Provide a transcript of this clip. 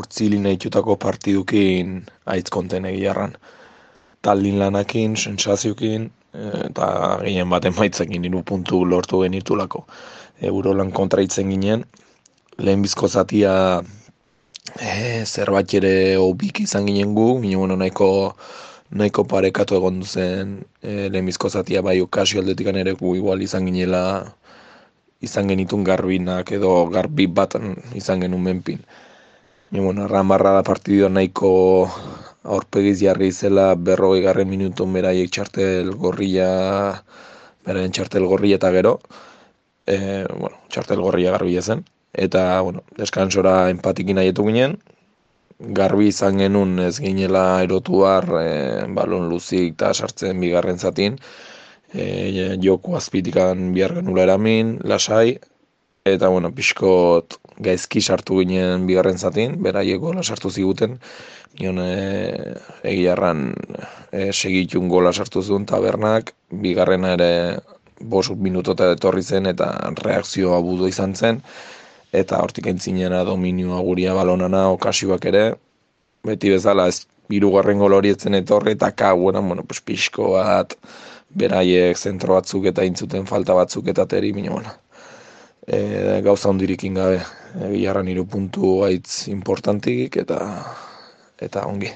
hortzilin eitutako partidukin aitz konten egiarran. Taldin lanakin, sensaziokin, eta ginen baten maitzekin niru puntu lortu genitulako. Eurolan kontraitzen ginen, lehen bizko zatia e, zerbait ere obik izan ginen gu, ginen bueno, nahiko, nahiko parekatu egon duzen e, lehen bizko zatia bai okasio aldetik ere gu igual izan ginela izan genitun garbinak edo garbi bat izan genuen menpin. Ni bueno, ramarra da partidu nahiko aurpegiz jarri zela berrogei garren minutun beraiek txartel gorria beraien txartel gorria eta gero. E, bueno, txartel gorria garbi zen eta bueno, deskansora empatikin nahietu ginen. Garbi izan genuen ez ginela erotuar e, balon luzik eta sartzen bigarren zatin. E, joku azpitikan bihar genula eramin, lasai eta bueno, pixkot gaizki sartu ginen bigarren zatin, beraiek gola sartu ziguten, nion e, egiarran e, segitun gola sartu zuen tabernak, bigarrena ere bosut minutote etorri zen eta reakzioa budo izan zen, eta hortik entzinena dominioa guria balonana okasioak ere, beti bezala ez birugarren gol hori etzen etorri, eta ka, bueno, pues, pixko bat, beraiek zentro batzuk eta intzuten falta batzuk eta teri, bueno, e, gauza hondirik ingabe, e, biharran iru puntu aitz importantik eta eta ongi.